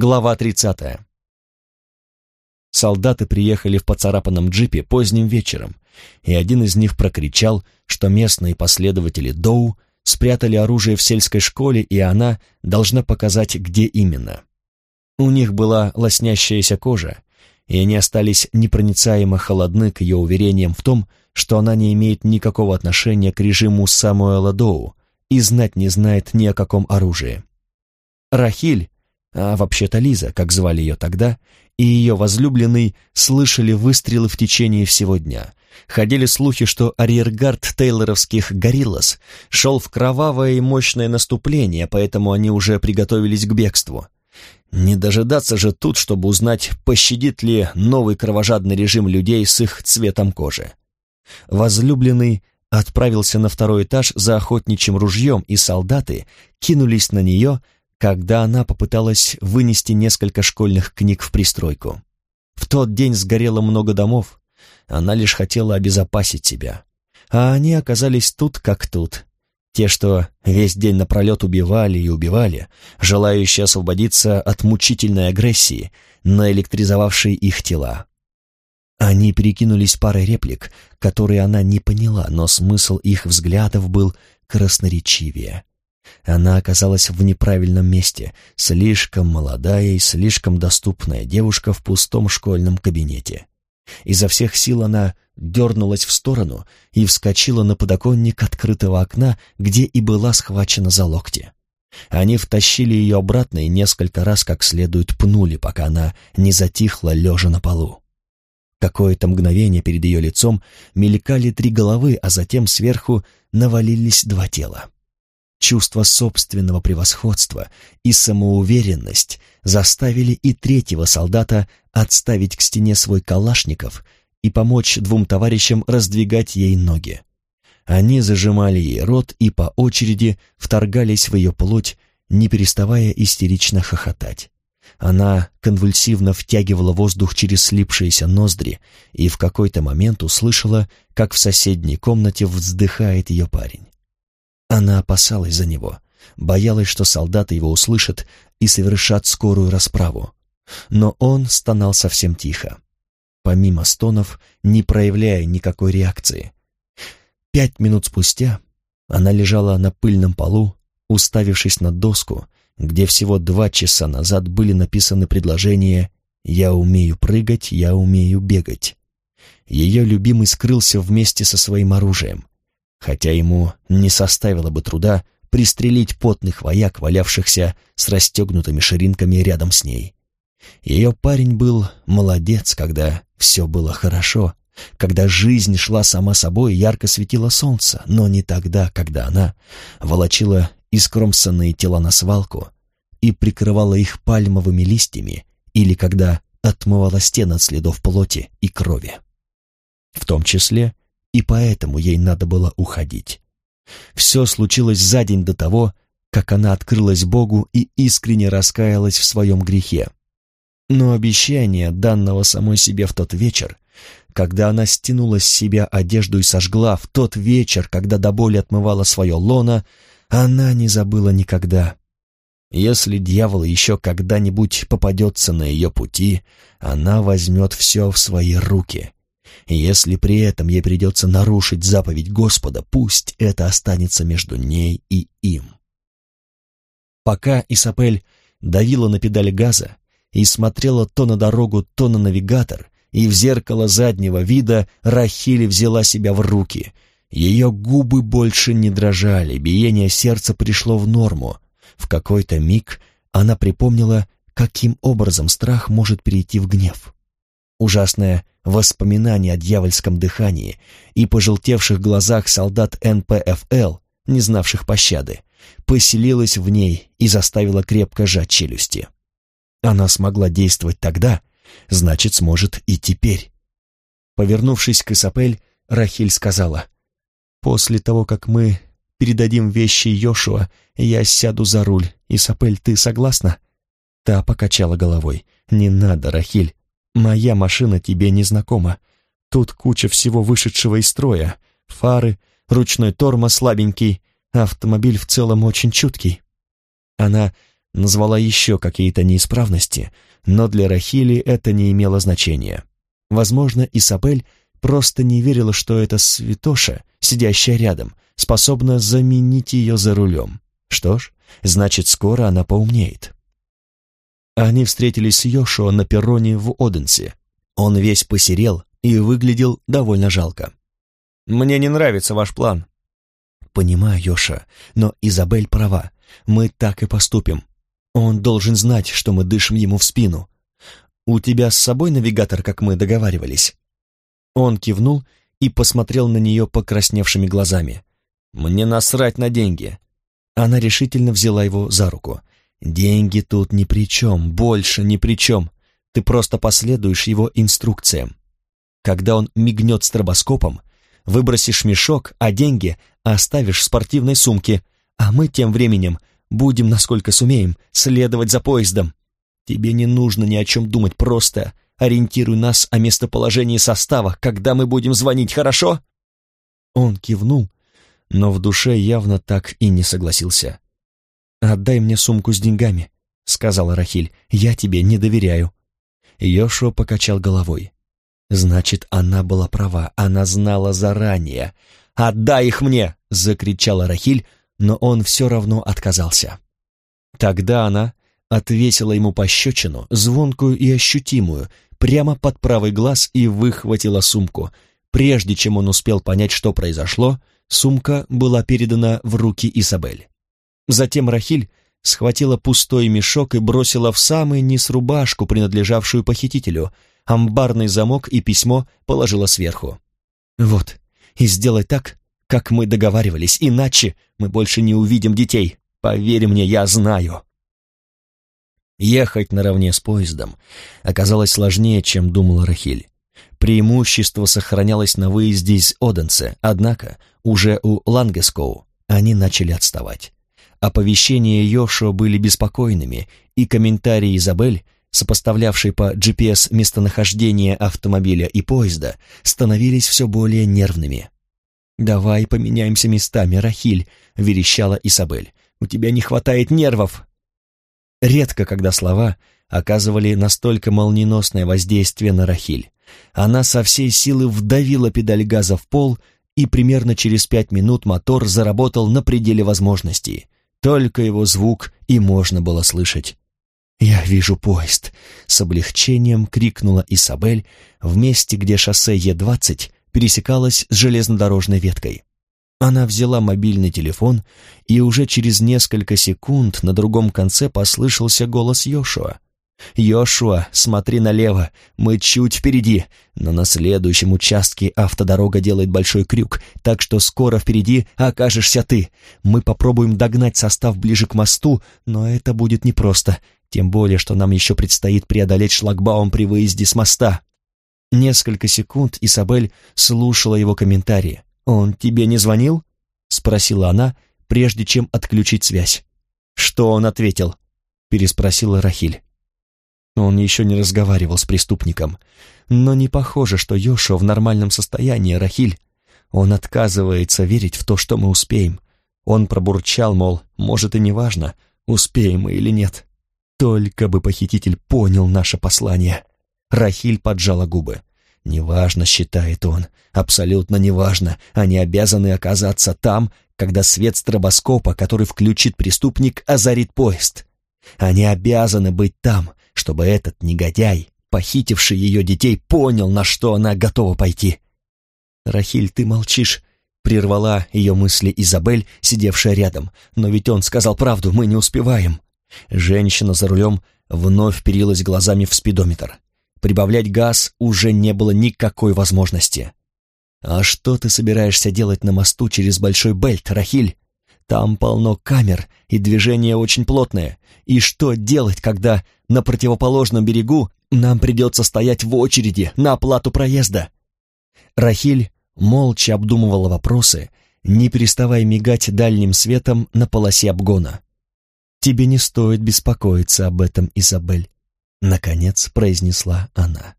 Глава 30. Солдаты приехали в поцарапанном джипе поздним вечером, и один из них прокричал, что местные последователи Доу спрятали оружие в сельской школе, и она должна показать, где именно. У них была лоснящаяся кожа, и они остались непроницаемо холодны к ее уверениям в том, что она не имеет никакого отношения к режиму Самуэла Доу и знать не знает ни о каком оружии. Рахиль, а вообще-то Лиза, как звали ее тогда, и ее возлюбленный слышали выстрелы в течение всего дня. Ходили слухи, что арьергард тейлоровских «Гориллас» шел в кровавое и мощное наступление, поэтому они уже приготовились к бегству. Не дожидаться же тут, чтобы узнать, пощадит ли новый кровожадный режим людей с их цветом кожи. Возлюбленный отправился на второй этаж за охотничьим ружьем, и солдаты кинулись на нее, когда она попыталась вынести несколько школьных книг в пристройку. В тот день сгорело много домов, она лишь хотела обезопасить себя. А они оказались тут как тут. Те, что весь день напролет убивали и убивали, желающие освободиться от мучительной агрессии, наэлектризовавшей их тела. Они перекинулись парой реплик, которые она не поняла, но смысл их взглядов был красноречивее. Она оказалась в неправильном месте, слишком молодая и слишком доступная девушка в пустом школьном кабинете. Изо всех сил она дернулась в сторону и вскочила на подоконник открытого окна, где и была схвачена за локти. Они втащили ее обратно и несколько раз как следует пнули, пока она не затихла, лежа на полу. Какое-то мгновение перед ее лицом мелькали три головы, а затем сверху навалились два тела. Чувство собственного превосходства и самоуверенность заставили и третьего солдата отставить к стене свой калашников и помочь двум товарищам раздвигать ей ноги. Они зажимали ей рот и по очереди вторгались в ее плоть, не переставая истерично хохотать. Она конвульсивно втягивала воздух через слипшиеся ноздри и в какой-то момент услышала, как в соседней комнате вздыхает ее парень. Она опасалась за него, боялась, что солдаты его услышат и совершат скорую расправу. Но он стонал совсем тихо, помимо стонов, не проявляя никакой реакции. Пять минут спустя она лежала на пыльном полу, уставившись на доску, где всего два часа назад были написаны предложения «Я умею прыгать, я умею бегать». Ее любимый скрылся вместе со своим оружием, хотя ему не составило бы труда пристрелить потных вояк, валявшихся с расстегнутыми ширинками рядом с ней. Ее парень был молодец, когда все было хорошо, когда жизнь шла сама собой и ярко светило солнце, но не тогда, когда она волочила искромсанные тела на свалку и прикрывала их пальмовыми листьями или когда отмывала стены от следов плоти и крови. В том числе и поэтому ей надо было уходить. Все случилось за день до того, как она открылась Богу и искренне раскаялась в своем грехе. Но обещание, данного самой себе в тот вечер, когда она стянула с себя одежду и сожгла, в тот вечер, когда до боли отмывала свое лоно, она не забыла никогда. Если дьявол еще когда-нибудь попадется на ее пути, она возьмет все в свои руки если при этом ей придется нарушить заповедь Господа, пусть это останется между ней и им. Пока Исапель давила на педаль газа и смотрела то на дорогу, то на навигатор, и в зеркало заднего вида Рахили взяла себя в руки. Ее губы больше не дрожали, биение сердца пришло в норму. В какой-то миг она припомнила, каким образом страх может перейти в гнев. Ужасное воспоминание о дьявольском дыхании и пожелтевших глазах солдат НПФЛ, не знавших пощады, поселилось в ней и заставило крепко сжать челюсти. Она смогла действовать тогда, значит, сможет и теперь. Повернувшись к Исапель, Рахиль сказала, «После того, как мы передадим вещи Йошуа, я сяду за руль. Исапель, ты согласна?» Та покачала головой. «Не надо, Рахиль, Моя машина тебе не знакома. Тут куча всего вышедшего из строя. Фары, ручной тормоз слабенький, автомобиль в целом очень чуткий. Она назвала еще какие-то неисправности, но для Рахили это не имело значения. Возможно, Исабель просто не верила, что эта святоша, сидящая рядом, способна заменить ее за рулем. Что ж, значит, скоро она поумнеет. Они встретились с Йошуа на перроне в Оденсе. Он весь посерел и выглядел довольно жалко. «Мне не нравится ваш план». «Понимаю, Йоша, но Изабель права. Мы так и поступим. Он должен знать, что мы дышим ему в спину. У тебя с собой навигатор, как мы договаривались?» Он кивнул и посмотрел на нее покрасневшими глазами. «Мне насрать на деньги». Она решительно взяла его за руку. «Деньги тут ни при чем, больше ни при чем. Ты просто последуешь его инструкциям. Когда он мигнет стробоскопом, выбросишь мешок, а деньги оставишь в спортивной сумке, а мы тем временем будем, насколько сумеем, следовать за поездом. Тебе не нужно ни о чем думать, просто ориентируй нас о местоположении состава, когда мы будем звонить, хорошо?» Он кивнул, но в душе явно так и не согласился. «Отдай мне сумку с деньгами», — сказала Рахиль, — «я тебе не доверяю». Йошуа покачал головой. «Значит, она была права, она знала заранее. Отдай их мне!» — закричала Рахиль, но он все равно отказался. Тогда она отвесила ему пощечину, звонкую и ощутимую, прямо под правый глаз и выхватила сумку. Прежде чем он успел понять, что произошло, сумка была передана в руки Изабель. Затем Рахиль схватила пустой мешок и бросила в самый низ рубашку, принадлежавшую похитителю, амбарный замок и письмо положила сверху. «Вот, и сделай так, как мы договаривались, иначе мы больше не увидим детей. Поверь мне, я знаю». Ехать наравне с поездом оказалось сложнее, чем думала Рахиль. Преимущество сохранялось на выезде из Оденсе, однако уже у Лангескоу они начали отставать. Оповещения Йошуа были беспокойными, и комментарии Изабель, сопоставлявшей по GPS местонахождение автомобиля и поезда, становились все более нервными. «Давай поменяемся местами, Рахиль», — верещала Изабель. «У тебя не хватает нервов». Редко, когда слова оказывали настолько молниеносное воздействие на Рахиль. Она со всей силы вдавила педаль газа в пол, и примерно через пять минут мотор заработал на пределе возможностей. Только его звук и можно было слышать. «Я вижу поезд!» — с облегчением крикнула Исабель в месте, где шоссе Е-20 пересекалось с железнодорожной веткой. Она взяла мобильный телефон, и уже через несколько секунд на другом конце послышался голос Йошуа. «Йошуа, смотри налево, мы чуть впереди, но на следующем участке автодорога делает большой крюк, так что скоро впереди окажешься ты. Мы попробуем догнать состав ближе к мосту, но это будет непросто, тем более, что нам еще предстоит преодолеть шлагбаум при выезде с моста». Несколько секунд Исабель слушала его комментарии. «Он тебе не звонил?» — спросила она, прежде чем отключить связь. «Что он ответил?» — переспросила Рахиль. Он еще не разговаривал с преступником. Но не похоже, что Йошуа в нормальном состоянии, Рахиль. Он отказывается верить в то, что мы успеем. Он пробурчал, мол, может и не важно, успеем мы или нет. Только бы похититель понял наше послание. Рахиль поджала губы. «Неважно», — считает он, — «абсолютно неважно. Они обязаны оказаться там, когда свет стробоскопа, который включит преступник, озарит поезд. Они обязаны быть там, чтобы этот негодяй, похитивший ее детей, понял, на что она готова пойти. «Рахиль, ты молчишь», — прервала ее мысли Изабель, сидевшая рядом. «Но ведь он сказал правду, мы не успеваем». Женщина за рулем вновь перилась глазами в спидометр. Прибавлять газ уже не было никакой возможности. «А что ты собираешься делать на мосту через Большой Бельт, Рахиль?» Там полно камер, и движение очень плотное. И что делать, когда на противоположном берегу нам придется стоять в очереди на оплату проезда?» Рахиль молча обдумывала вопросы, не переставая мигать дальним светом на полосе обгона. «Тебе не стоит беспокоиться об этом, Изабель», — наконец произнесла она.